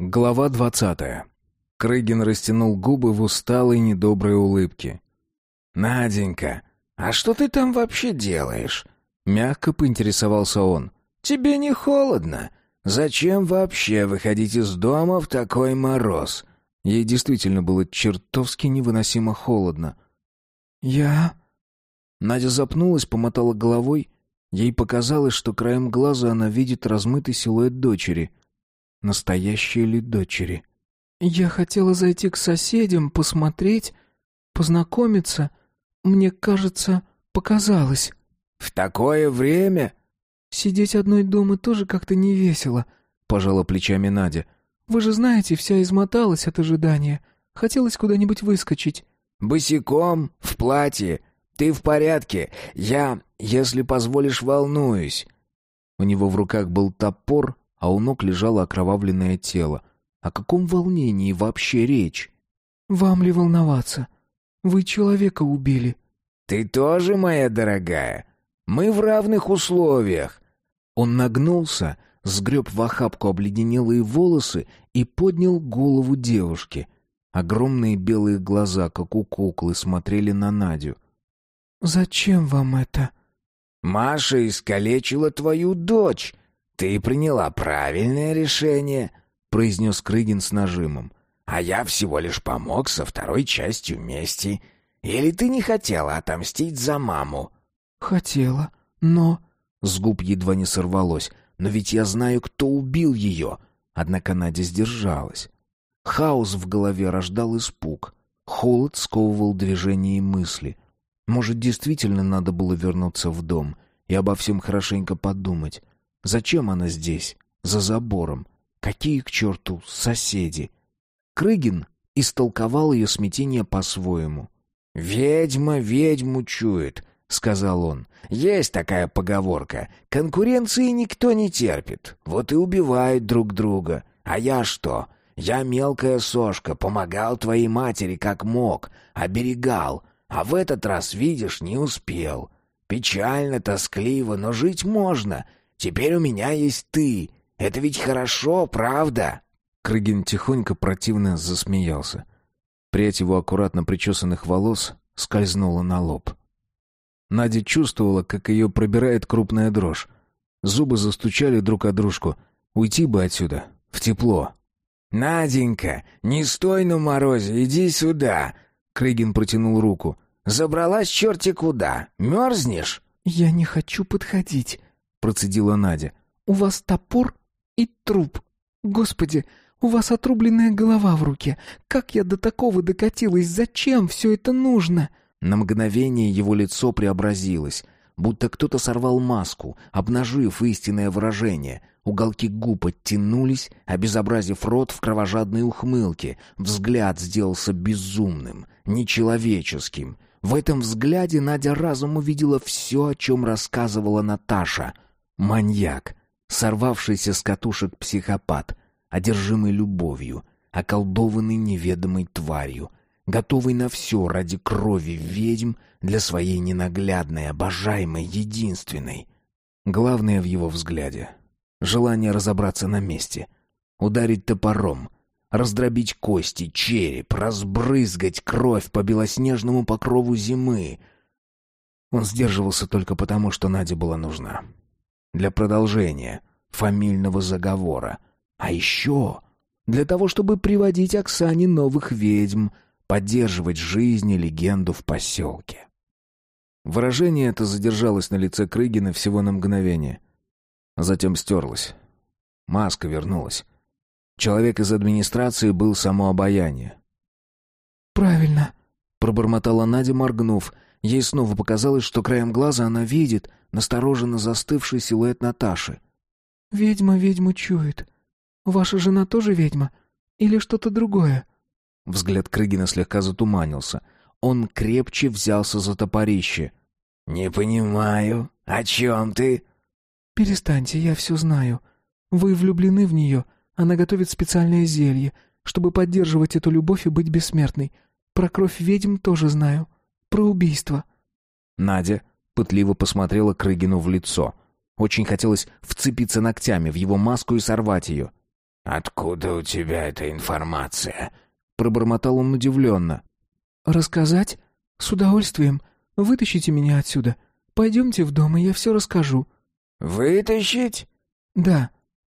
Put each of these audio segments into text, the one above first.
Глава двадцатая. Крыгин растянул губы в усталой недоброй улыбке. «Наденька, а что ты там вообще делаешь?» Мягко поинтересовался он. «Тебе не холодно? Зачем вообще выходить из дома в такой мороз?» Ей действительно было чертовски невыносимо холодно. «Я...» Надя запнулась, помотала головой. Ей показалось, что краем глаза она видит размытый силуэт дочери. Настоящие ли дочери? «Я хотела зайти к соседям, посмотреть, познакомиться. Мне кажется, показалось». «В такое время?» «Сидеть одной дома тоже как-то не весело», — пожала плечами Надя. «Вы же знаете, вся измоталась от ожидания. Хотелось куда-нибудь выскочить». «Босиком, в платье. Ты в порядке? Я, если позволишь, волнуюсь». У него в руках был топор, а у ног лежало окровавленное тело. О каком волнении вообще речь? «Вам ли волноваться? Вы человека убили». «Ты тоже, моя дорогая? Мы в равных условиях». Он нагнулся, сгреб в охапку обледенелые волосы и поднял голову девушки. Огромные белые глаза, как у куклы, смотрели на Надю. «Зачем вам это?» «Маша искалечила твою дочь. Ты приняла правильное решение», — произнес Крыгин с нажимом. «А я всего лишь помог со второй частью мести. Или ты не хотела отомстить за маму?» «Хотела, но...» С губ едва не сорвалось. «Но ведь я знаю, кто убил ее!» Однако Надя сдержалась. Хаос в голове рождал испуг. Холод сковывал движения и мысли. Может, действительно надо было вернуться в дом и обо всем хорошенько подумать. Зачем она здесь, за забором? Какие к черту соседи? Крыгин истолковал ее смятение по-своему. «Ведьма ведьму чует», — сказал он. «Есть такая поговорка. Конкуренции никто не терпит. Вот и убивают друг друга. А я что? Я мелкая сошка, помогал твоей матери как мог, оберегал. А в этот раз, видишь, не успел. Печально, тоскливо, но жить можно. Теперь у меня есть ты. Это ведь хорошо, правда?» Крыгин тихонько противно засмеялся. Прядь его аккуратно причесанных волос скользнула на лоб. Надя чувствовала, как ее пробирает крупная дрожь. Зубы застучали друг о дружку. Уйти бы отсюда, в тепло. «Наденька, не стой на морозе, иди сюда!» Крыгин протянул руку. «Забралась черти куда? Мерзнешь?» «Я не хочу подходить», — процедила Надя. «У вас топор и труп. Господи, у вас отрубленная голова в руке. Как я до такого докатилась? Зачем все это нужно?» На мгновение его лицо преобразилось, будто кто-то сорвал маску, обнажив истинное выражение. Уголки губ оттянулись, обезобразив рот в кровожадной ухмылке. Взгляд сделался безумным, нечеловеческим. В этом взгляде Надя разом увидела все, о чем рассказывала Наташа. Маньяк, сорвавшийся с катушек психопат, одержимый любовью, околдованный неведомой тварью, готовый на все ради крови ведьм для своей ненаглядной, обожаемой, единственной. Главное в его взгляде — желание разобраться на месте, ударить топором, раздробить кости, череп, разбрызгать кровь по белоснежному покрову зимы. Он сдерживался только потому, что Наде была нужна. Для продолжения фамильного заговора. А еще для того, чтобы приводить Оксане новых ведьм — поддерживать жизнь и легенду в поселке. Выражение это задержалось на лице Крыгина всего на мгновение. Затем стерлось. Маска вернулась. Человек из администрации был само обаяние. «Правильно», — пробормотала Надя, моргнув. Ей снова показалось, что краем глаза она видит настороженно застывший силуэт Наташи. «Ведьма ведьму чует. Ваша жена тоже ведьма? Или что-то другое?» Взгляд Крыгина слегка затуманился. Он крепче взялся за топорище. «Не понимаю. О чем ты?» «Перестаньте, я все знаю. Вы влюблены в нее. Она готовит специальное зелье, чтобы поддерживать эту любовь и быть бессмертной. Про кровь ведьм тоже знаю. Про убийство». Надя пытливо посмотрела Крыгину в лицо. Очень хотелось вцепиться ногтями в его маску и сорвать ее. «Откуда у тебя эта информация?» Пробормотал он удивленно. «Рассказать? С удовольствием. Вытащите меня отсюда. Пойдемте в дом, и я все расскажу». «Вытащить?» «Да.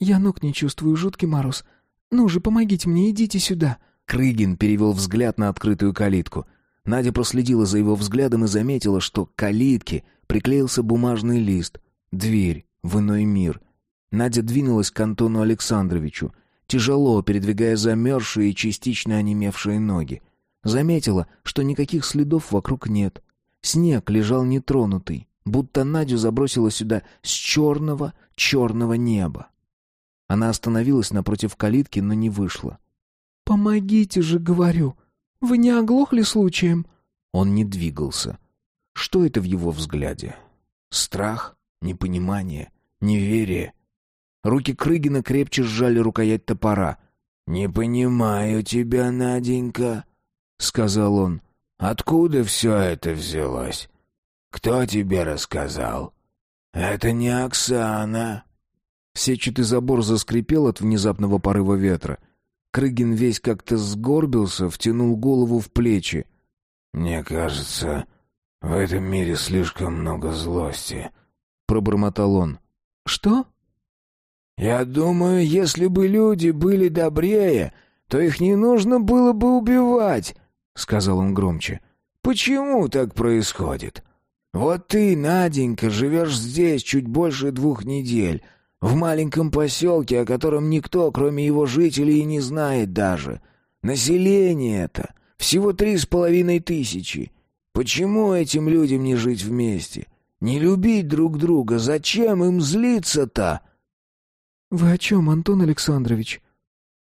Я ног не чувствую, жуткий мороз. Ну же, помогите мне, идите сюда». Крыгин перевел взгляд на открытую калитку. Надя проследила за его взглядом и заметила, что к калитке приклеился бумажный лист. Дверь в иной мир. Надя двинулась к Антону Александровичу, тяжело передвигая замерзшие и частично онемевшие ноги. Заметила, что никаких следов вокруг нет. Снег лежал нетронутый, будто Надю забросило сюда с черного, черного неба. Она остановилась напротив калитки, но не вышла. «Помогите же, говорю. Вы не оглохли случаем?» Он не двигался. Что это в его взгляде? Страх? Непонимание? Неверие? Руки Крыгина крепче сжали рукоять топора. «Не понимаю тебя, Наденька», — сказал он. «Откуда все это взялось? Кто тебе рассказал? Это не Оксана». Сетчатый забор заскрипел от внезапного порыва ветра. Крыгин весь как-то сгорбился, втянул голову в плечи. «Мне кажется, в этом мире слишком много злости», — пробормотал он. «Что?» «Я думаю, если бы люди были добрее, то их не нужно было бы убивать», — сказал он громче. «Почему так происходит? Вот ты, Наденька, живешь здесь чуть больше двух недель, в маленьком поселке, о котором никто, кроме его жителей, и не знает даже. Население это всего три с половиной тысячи. Почему этим людям не жить вместе? Не любить друг друга? Зачем им злиться-то?» «Вы о чем, Антон Александрович?»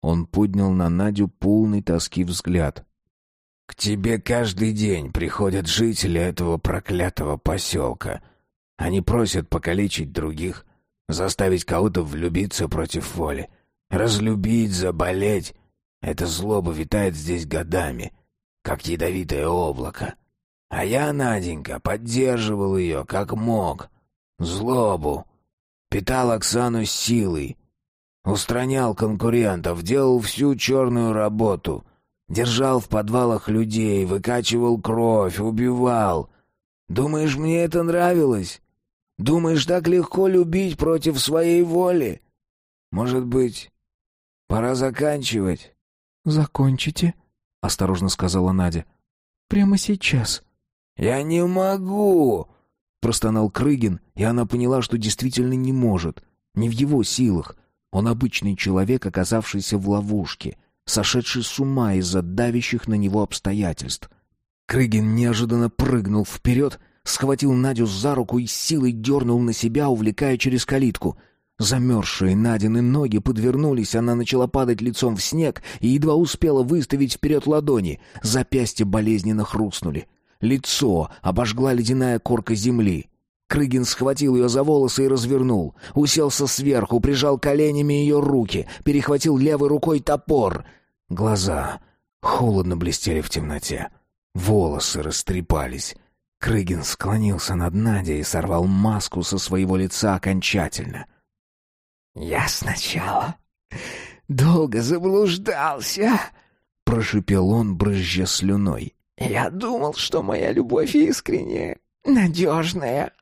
Он поднял на Надю полный тоски взгляд. «К тебе каждый день приходят жители этого проклятого поселка. Они просят покалечить других, Заставить кого-то влюбиться против воли. Разлюбить, заболеть. Эта злоба витает здесь годами, как ядовитое облако. А я, Наденька, поддерживал ее, как мог. Злобу. Питал Оксану силой. Устранял конкурентов, делал всю черную работу. Держал в подвалах людей, выкачивал кровь, убивал. Думаешь, мне это нравилось? Думаешь, так легко любить против своей воли? Может быть, пора заканчивать?» «Закончите», — осторожно сказала Надя. «Прямо сейчас». «Я не могу!» — простонал Крыгин, и она поняла, что действительно не может. Не в его силах. Он обычный человек, оказавшийся в ловушке, сошедший с ума из-за давящих на него обстоятельств. Крыгин неожиданно прыгнул вперед — схватил Надю за руку и силой дернул на себя, увлекая через калитку. Замерзшие Надины ноги подвернулись, она начала падать лицом в снег и едва успела выставить вперед ладони. Запястья болезненно хрустнули. Лицо обожгла ледяная корка земли. Крыгин схватил ее за волосы и развернул. Уселся сверху, прижал коленями ее руки, перехватил левой рукой топор. Глаза холодно блестели в темноте. Волосы растрепались. Крыгин склонился над Надей и сорвал маску со своего лица окончательно. «Я сначала долго заблуждался», — прошипел он, брызжа слюной. «Я думал, что моя любовь искренняя, надежная.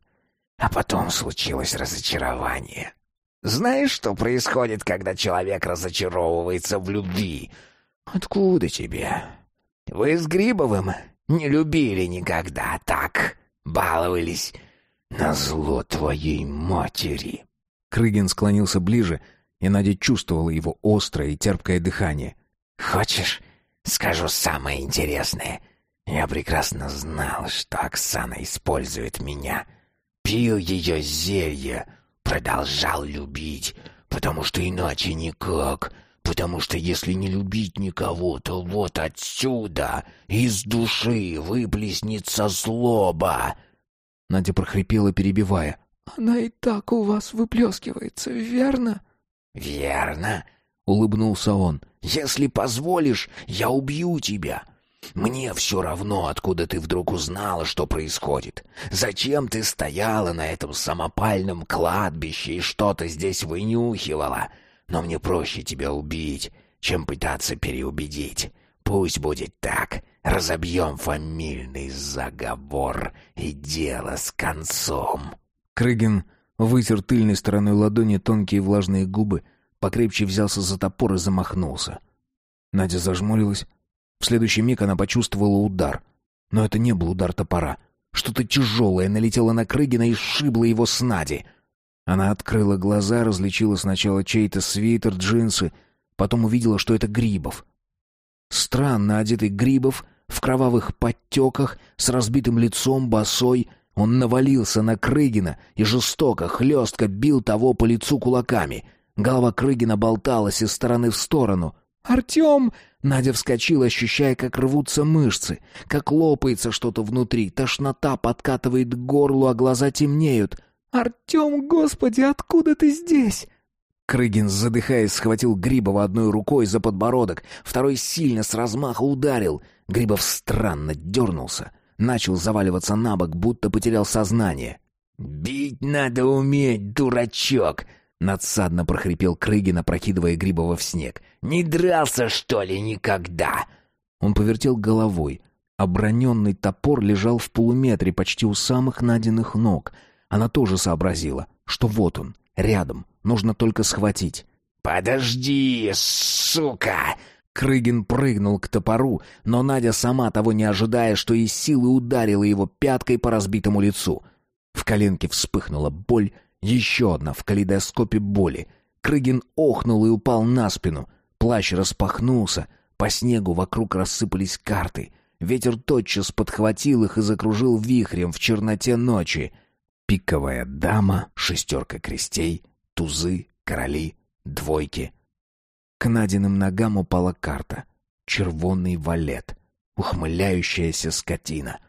А потом случилось разочарование. Знаешь, что происходит, когда человек разочаровывается в любви? Откуда тебе? Вы с Грибовым не любили никогда так. Баловались на зло твоей матери. Крыгин склонился ближе, и Надя чувствовала его острое и терпкое дыхание. «Хочешь, скажу самое интересное? Я прекрасно знал, что Оксана использует меня. Пил ее зелье, продолжал любить, потому что иначе никак потому что если не любить никого, то вот отсюда, из души, выплеснется злоба!» Надя прохрипела, перебивая. «Она и так у вас выплескивается, верно?» «Верно», — улыбнулся он. «Если позволишь, я убью тебя. Мне все равно, откуда ты вдруг узнала, что происходит. Зачем ты стояла на этом самопальном кладбище и что-то здесь вынюхивала? Но мне проще тебя убить, чем пытаться переубедить. Пусть будет так. Разобьем фамильный заговор и дело с концом». Крыгин вытер тыльной стороной ладони тонкие влажные губы, покрепче взялся за топор и замахнулся. Надя зажмурилась. В следующий миг она почувствовала удар. Но это не был удар топора. Что-то тяжелое налетело на Крыгина и сшибло его с Нади. Она открыла глаза, различила сначала чей-то свитер, джинсы, потом увидела, что это Грибов. Странно одетый Грибов, в кровавых подтеках, с разбитым лицом, босой, он навалился на Крыгина и жестоко, хлестко бил того по лицу кулаками. Голова Крыгина болталась из стороны в сторону. «Артем!» Надя вскочила, ощущая, как рвутся мышцы, как лопается что-то внутри, тошнота подкатывает к горлу, а глаза темнеют. «Артем, господи, откуда ты здесь?» Крыгин, задыхаясь, схватил Грибова одной рукой за подбородок, второй сильно с размаха ударил. Грибов странно дернулся, начал заваливаться на бок, будто потерял сознание. «Бить надо уметь, дурачок!» Надсадно прохрипел Крыгин, опрокидывая Грибова в снег. «Не дрался, что ли, никогда?» Он повертел головой. Оброненный топор лежал в полуметре, почти у самых Надиных ног. Она тоже сообразила, что вот он, рядом, нужно только схватить. «Подожди, сука!» Крыгин прыгнул к топору, но Надя, сама того не ожидая, что из силы ударила его пяткой по разбитому лицу. В коленке вспыхнула боль, еще одна в калейдоскопе боли. Крыгин охнул и упал на спину. Плащ распахнулся. По снегу вокруг рассыпались карты. Ветер тотчас подхватил их и закружил вихрем в черноте ночи. Пиковая дама, шестерка крестей, тузы, короли, двойки. К Надиным ногам упала карта. Червонный валет. Ухмыляющаяся скотина.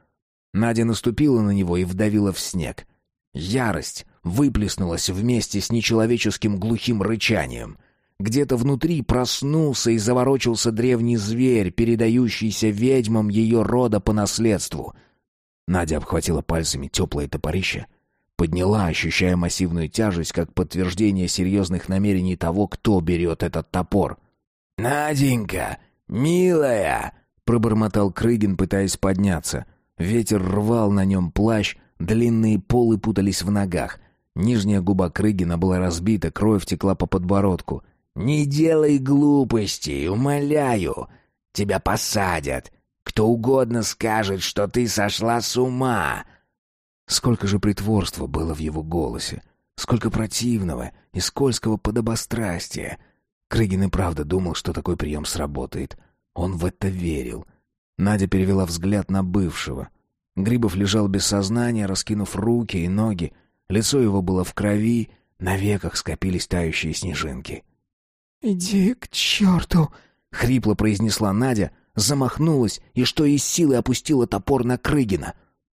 Надя наступила на него и вдавила в снег. Ярость выплеснулась вместе с нечеловеческим глухим рычанием. Где-то внутри проснулся и заворочился древний зверь, передающийся ведьмам ее рода по наследству. Надя обхватила пальцами теплое топорище, подняла, ощущая массивную тяжесть, как подтверждение серьезных намерений того, кто берет этот топор. «Наденька, милая!» — пробормотал Крыгин, пытаясь подняться. Ветер рвал на нем плащ, длинные полы путались в ногах. Нижняя губа Крыгина была разбита, кровь текла по подбородку. «Не делай глупостей, умоляю! Тебя посадят! Кто угодно скажет, что ты сошла с ума!» Сколько же притворства было в его голосе! Сколько противного и скользкого подобострастия! Крыгин и правда думал, что такой прием сработает. Он в это верил. Надя перевела взгляд на бывшего. Грибов лежал без сознания, раскинув руки и ноги, Лицо его было в крови, на веках скопились тающие снежинки. «Иди к черту!» — хрипло произнесла Надя, замахнулась и что из силы опустила топор на Крыгина.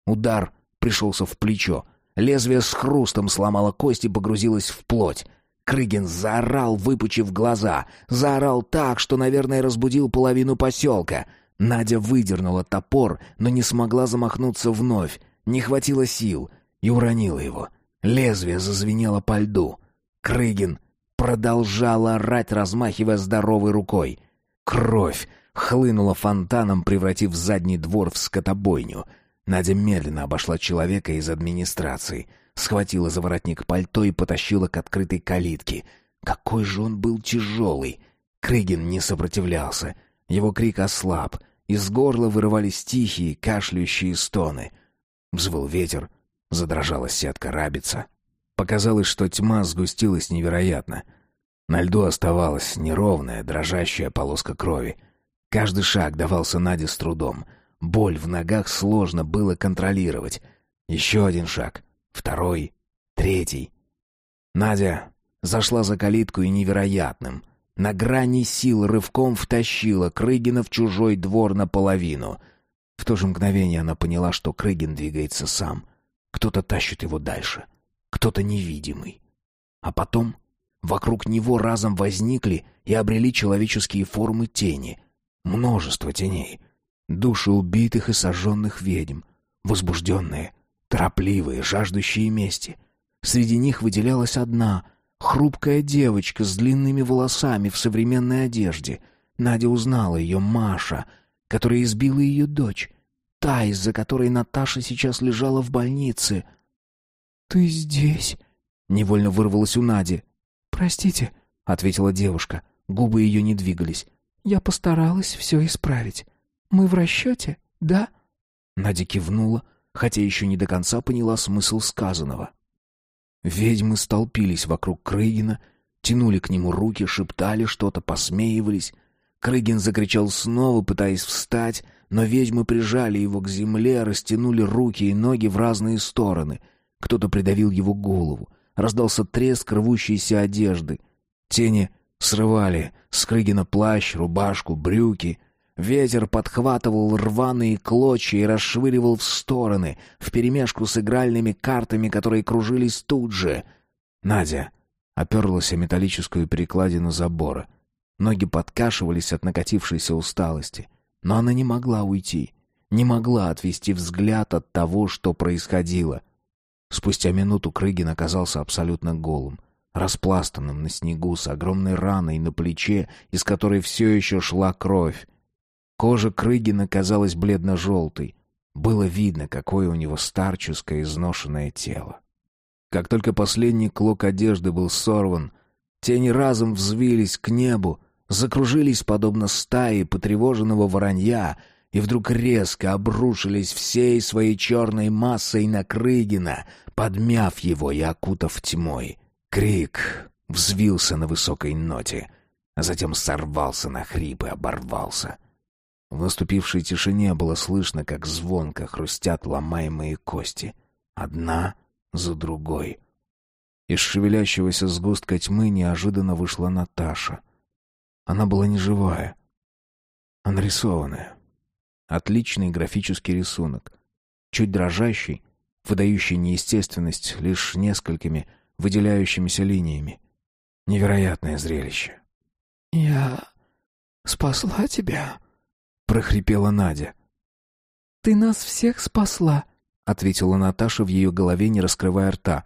Удар пришелся в плечо. Лезвие с хрустом сломало кость и погрузилось в плоть. Крыгин заорал, выпучив глаза. Заорал так, что, наверное, разбудил половину поселка. Надя выдернула топор, но не смогла замахнуться вновь. Не хватило сил и уронила его. Лезвие зазвенело по льду. Крыгин продолжал орать, размахивая здоровой рукой. Кровь хлынула фонтаном, превратив задний двор в скотобойню. Надя медленно обошла человека из администрации, схватила за воротник пальто и потащила к открытой калитке. Какой же он был тяжелый! Крыгин не сопротивлялся. Его крик ослаб. Из горла вырывались тихие, кашляющие стоны. Взвыл ветер, Задрожала сетка рабица. Показалось, что тьма сгустилась невероятно. На льду оставалась неровная, дрожащая полоска крови. Каждый шаг давался Наде с трудом. Боль в ногах сложно было контролировать. Еще один шаг, второй, третий. Надя зашла за калитку и невероятным, на грани сил рывком втащила Крыгина в чужой двор наполовину. В то же мгновение она поняла, что Крыгин двигается сам — кто-то тащит его дальше, кто-то невидимый. А потом вокруг него разом возникли и обрели человеческие формы тени. Множество теней. Души убитых и сожженных ведьм. Возбужденные, торопливые, жаждущие мести. Среди них выделялась одна, Хрупкая девочка с длинными волосами в современной одежде. Надя узнала ее Маша, которая избила ее дочь. Та, из-за которой Наташа сейчас лежала в больнице. «Ты здесь?» — невольно вырвалась у Нади. «Простите», — ответила девушка. Губы ее не двигались. «Я постаралась все исправить. Мы в расчете, да?» Надя кивнула, хотя еще не до конца поняла смысл сказанного. Ведьмы столпились вокруг Крыгина, тянули к нему руки, шептали что-то, посмеивались. Крыгин закричал снова, пытаясь встать, но ведьмы прижали его к земле, растянули руки и ноги в разные стороны. Кто-то придавил его голову. Раздался треск рвущейся одежды. Тени срывали с Крыгина плащ, рубашку, брюки — Ветер подхватывал рваные клочья и расшвыривал в стороны, вперемешку с игральными картами, которые кружились тут же. Надя оперлась о металлическую перекладину забора. Ноги подкашивались от накатившейся усталости. Но она не могла уйти, не могла отвести взгляд от того, что происходило. Спустя минуту Крыгин оказался абсолютно голым, распластанным на снегу с огромной раной на плече, из которой все еще шла кровь. Кожа Крыгина казалась бледно-желтой. Было видно, какое у него старческое изношенное тело. Как только последний клок одежды был сорван, тени разом взвились к небу, закружились подобно стае потревоженного воронья и вдруг резко обрушились всей своей черной массой на Крыгина, подмяв его и окутав тьмой. Крик взвился на высокой ноте, а затем сорвался на хрип и оборвался. В наступившей тишине было слышно, как звонко хрустят ломаемые кости. Одна за другой. Из шевелящегося сгустка тьмы неожиданно вышла Наташа. Она была не живая, а нарисованная. Отличный графический рисунок. Чуть дрожащий, выдающий неестественность лишь несколькими выделяющимися линиями. Невероятное зрелище. «Я спасла тебя?» — прохрипела Надя. «Ты нас всех спасла», — ответила Наташа в ее голове, не раскрывая рта.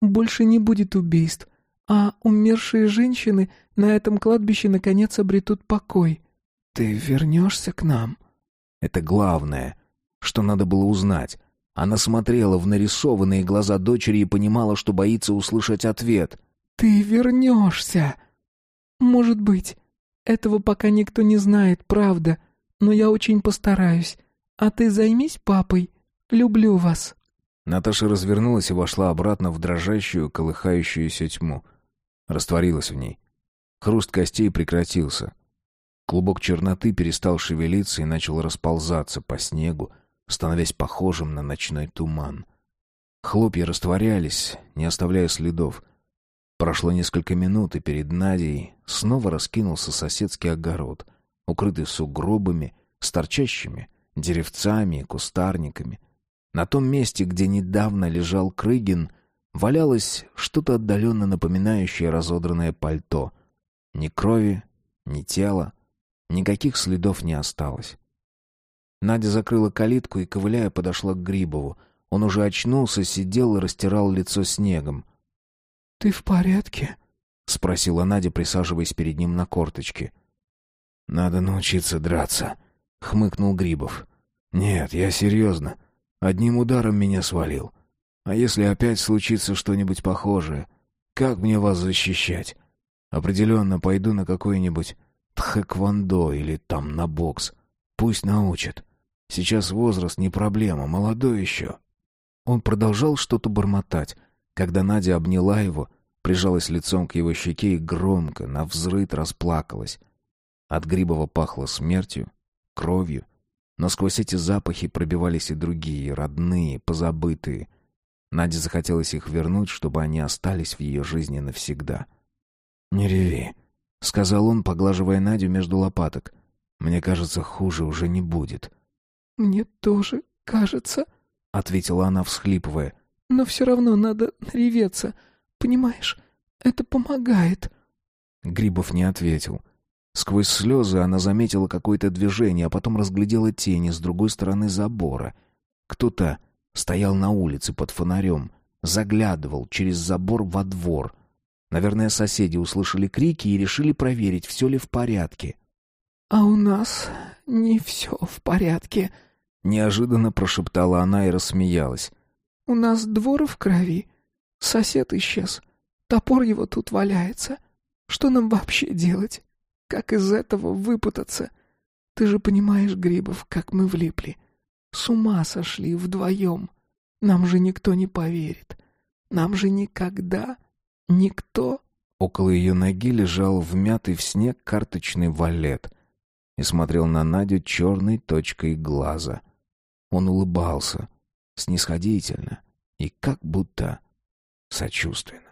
«Больше не будет убийств, а умершие женщины на этом кладбище наконец обретут покой. Ты вернешься к нам?» Это главное, что надо было узнать. Она смотрела в нарисованные глаза дочери и понимала, что боится услышать ответ. «Ты вернешься!» «Может быть. Этого пока никто не знает, правда но я очень постараюсь. А ты займись папой. Люблю вас». Наташа развернулась и вошла обратно в дрожащую, колыхающуюся тьму. Растворилась в ней. Хруст костей прекратился. Клубок черноты перестал шевелиться и начал расползаться по снегу, становясь похожим на ночной туман. Хлопья растворялись, не оставляя следов. Прошло несколько минут, и перед Надей снова раскинулся соседский огород — укрытый сугробами, с торчащими деревцами и кустарниками. На том месте, где недавно лежал Крыгин, валялось что-то отдаленно напоминающее разодранное пальто. Ни крови, ни тела, никаких следов не осталось. Надя закрыла калитку и, ковыляя, подошла к Грибову. Он уже очнулся, сидел и растирал лицо снегом. «Ты в порядке?» — спросила Надя, присаживаясь перед ним на корточки. «Надо научиться драться», — хмыкнул Грибов. «Нет, я серьезно. Одним ударом меня свалил. А если опять случится что-нибудь похожее, как мне вас защищать? Определенно пойду на какой-нибудь тхэквондо или там на бокс. Пусть научат. Сейчас возраст не проблема, молодой еще». Он продолжал что-то бормотать, когда Надя обняла его, прижалась лицом к его щеке и громко, на взрыд расплакалась. От Грибова пахло смертью, кровью, но сквозь эти запахи пробивались и другие, родные, позабытые. Наде захотелось их вернуть, чтобы они остались в ее жизни навсегда. «Не реви», — сказал он, поглаживая Надю между лопаток. «Мне кажется, хуже уже не будет». «Мне тоже кажется», — ответила она, всхлипывая. «Но все равно надо реветься. Понимаешь, это помогает». Грибов не ответил. Сквозь слезы она заметила какое-то движение, а потом разглядела тени с другой стороны забора. Кто-то стоял на улице под фонарем, заглядывал через забор во двор. Наверное, соседи услышали крики и решили проверить, все ли в порядке. «А у нас не все в порядке», — неожиданно прошептала она и рассмеялась. «У нас двор в крови. Сосед исчез. Топор его тут валяется. Что нам вообще делать? Как из этого выпутаться? Ты же понимаешь, Грибов, как мы влипли. С ума сошли вдвоем. Нам же никто не поверит. Нам же никогда никто...» Около ее ноги лежал вмятый в снег карточный валет и смотрел на Надю черной точкой глаза. Он улыбался, снисходительно и как будто сочувственно.